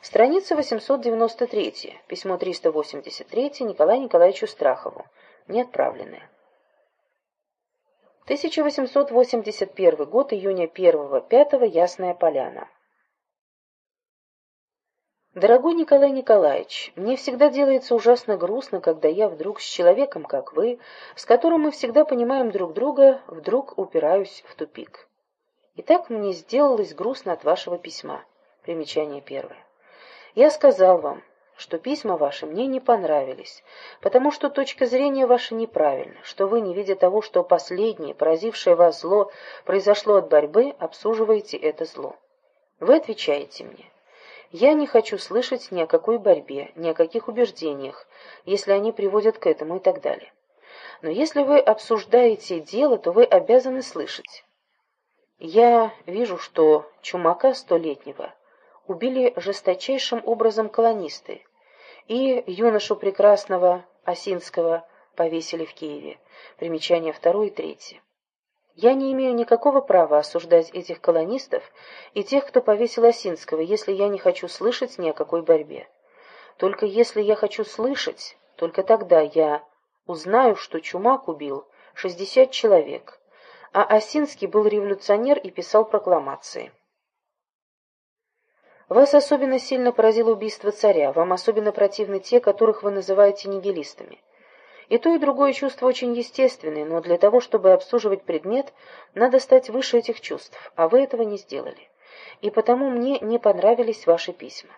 Страница 893, письмо 383 Николаю Николаевичу Страхову, не отправленное. 1881 год, июня 1-5, Ясная Поляна. Дорогой Николай Николаевич, мне всегда делается ужасно грустно, когда я вдруг с человеком, как вы, с которым мы всегда понимаем друг друга, вдруг упираюсь в тупик. Итак, мне сделалось грустно от вашего письма. Примечание первое. Я сказал вам, что письма ваши мне не понравились, потому что точка зрения ваша неправильна, что вы, не видя того, что последнее, поразившее вас зло, произошло от борьбы, обсуживаете это зло. Вы отвечаете мне. Я не хочу слышать ни о какой борьбе, ни о каких убеждениях, если они приводят к этому и так далее. Но если вы обсуждаете дело, то вы обязаны слышать. Я вижу, что чумака столетнего убили жесточайшим образом колонисты, и юношу прекрасного Осинского повесили в Киеве. Примечание второе и третье. Я не имею никакого права осуждать этих колонистов и тех, кто повесил Осинского, если я не хочу слышать ни о какой борьбе. Только если я хочу слышать, только тогда я узнаю, что Чумак убил 60 человек, а Осинский был революционер и писал прокламации. Вас особенно сильно поразило убийство царя, вам особенно противны те, которых вы называете нигилистами. И то, и другое чувство очень естественное, но для того, чтобы обслуживать предмет, надо стать выше этих чувств, а вы этого не сделали. И потому мне не понравились ваши письма.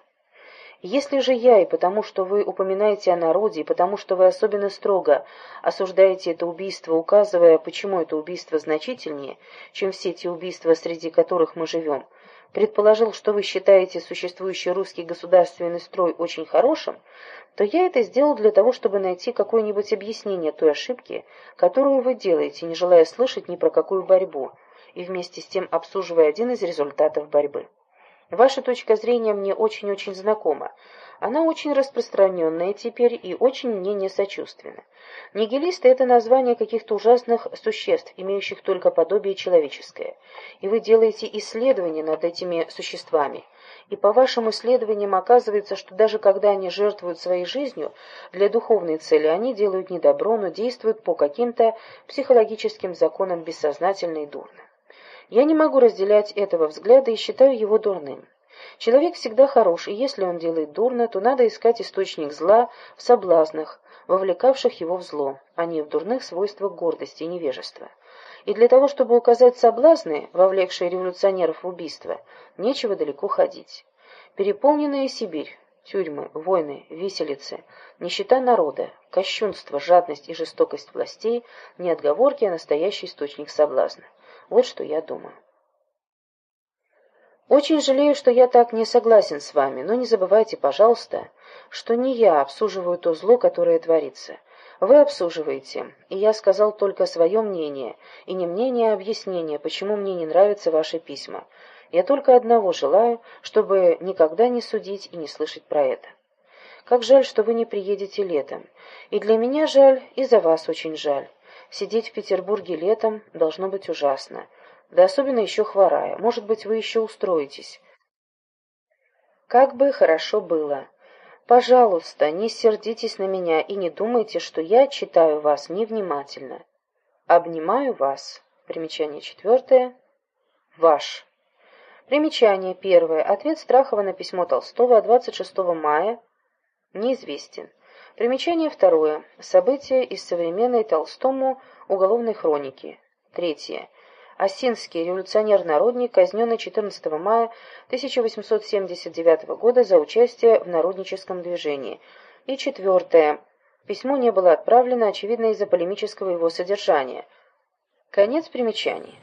Если же я, и потому что вы упоминаете о народе, и потому что вы особенно строго осуждаете это убийство, указывая, почему это убийство значительнее, чем все те убийства, среди которых мы живем, предположил, что вы считаете существующий русский государственный строй очень хорошим, то я это сделал для того, чтобы найти какое-нибудь объяснение той ошибки, которую вы делаете, не желая слышать ни про какую борьбу, и вместе с тем обсуживая один из результатов борьбы. Ваша точка зрения мне очень-очень знакома. Она очень распространенная теперь и очень мне несочувственна. Нигилисты — это название каких-то ужасных существ, имеющих только подобие человеческое. И вы делаете исследования над этими существами. И по вашим исследованиям оказывается, что даже когда они жертвуют своей жизнью для духовной цели, они делают не добро, но действуют по каким-то психологическим законам бессознательно и дурно. Я не могу разделять этого взгляда и считаю его дурным. Человек всегда хорош, и если он делает дурно, то надо искать источник зла в соблазнах, вовлекавших его в зло, а не в дурных свойствах гордости и невежества. И для того, чтобы указать соблазны, вовлекшие революционеров в убийство, нечего далеко ходить. Переполненная Сибирь, тюрьмы, войны, виселицы, нищета народа, кощунство, жадность и жестокость властей – не отговорки, а настоящий источник соблазна. Вот что я думаю. Очень жалею, что я так не согласен с вами, но не забывайте, пожалуйста, что не я обсуживаю то зло, которое творится. Вы обсуживаете, и я сказал только свое мнение, и не мнение, а объяснение, почему мне не нравятся ваши письма. Я только одного желаю, чтобы никогда не судить и не слышать про это. Как жаль, что вы не приедете летом. И для меня жаль, и за вас очень жаль. Сидеть в Петербурге летом должно быть ужасно. Да особенно еще хворая. Может быть, вы еще устроитесь. Как бы хорошо было. Пожалуйста, не сердитесь на меня и не думайте, что я читаю вас невнимательно. Обнимаю вас. Примечание четвертое. Ваш. Примечание первое. Ответ Страхова на письмо Толстого 26 мая неизвестен. Примечание второе. События из современной Толстому уголовной хроники. Третье. Осинский, революционер-народник, казненный 14 мая 1879 года за участие в народническом движении. И четвертое. Письмо не было отправлено, очевидно, из-за полемического его содержания. Конец примечаний.